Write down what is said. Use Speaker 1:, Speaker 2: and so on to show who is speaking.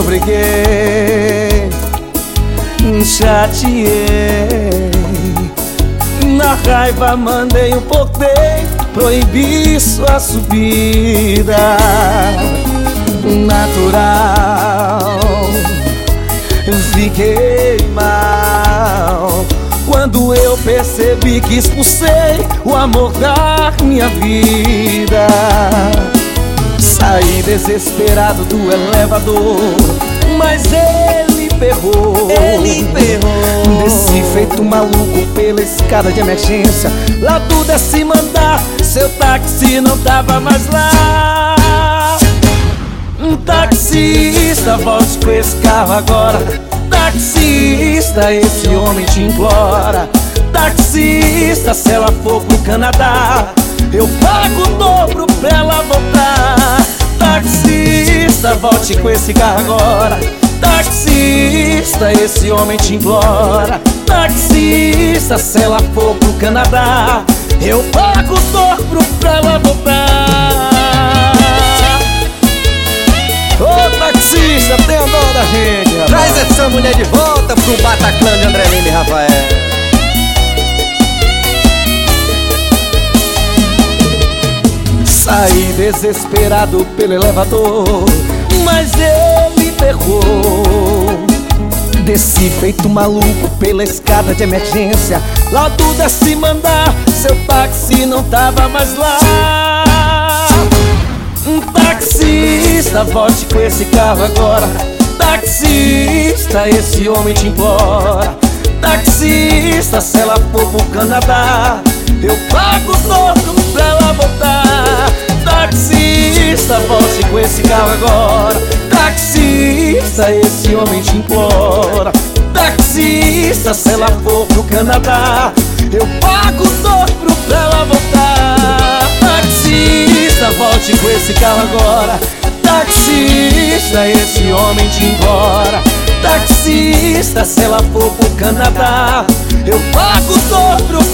Speaker 1: Eu briguei, chateei. Na raiva mandei um poder proibir sua subida natural. Fiquei mal quando eu percebi que expulsei o amor da minha vida. Saí desesperado do elevador, mas ele ferrou.
Speaker 2: Ele.
Speaker 1: Desci feito maluco pela escada de emergência. Lá tudo é se mandar, seu táxi não tava mais lá. Um taxista, volte com esse carro agora. Taxista, esse homem te implora. Taxista, se ela for pro Canadá, eu pago o dobro pra ela voltar. Taxista, volte com esse carro agora. Taxista, esse homem te implora. Taxista, se ela for pro Canadá, eu pago o dobro pra ela voltar. Ô taxista, tenha dó da gente, rapaz.
Speaker 2: Traz essa mulher de volta pro Bataclan de André Lima e Rafael.
Speaker 1: Saí desesperado pelo elevador, mas ele ferrou. Desci feito maluco pela escada de emergência. Lá é se mandar, seu táxi não tava mais lá. Um taxista, volte com esse carro agora. Taxista, esse homem te implora. Taxista, se ela for pro Canadá, eu pago todo esse carro agora. Taxista, esse homem te implora. Taxista, se ela for pro Canadá, eu pago dobro pra ela voltar. Taxista, volte com esse carro agora. Taxista, esse homem te implora. Taxista, se ela for pro Canadá, eu pago dobro.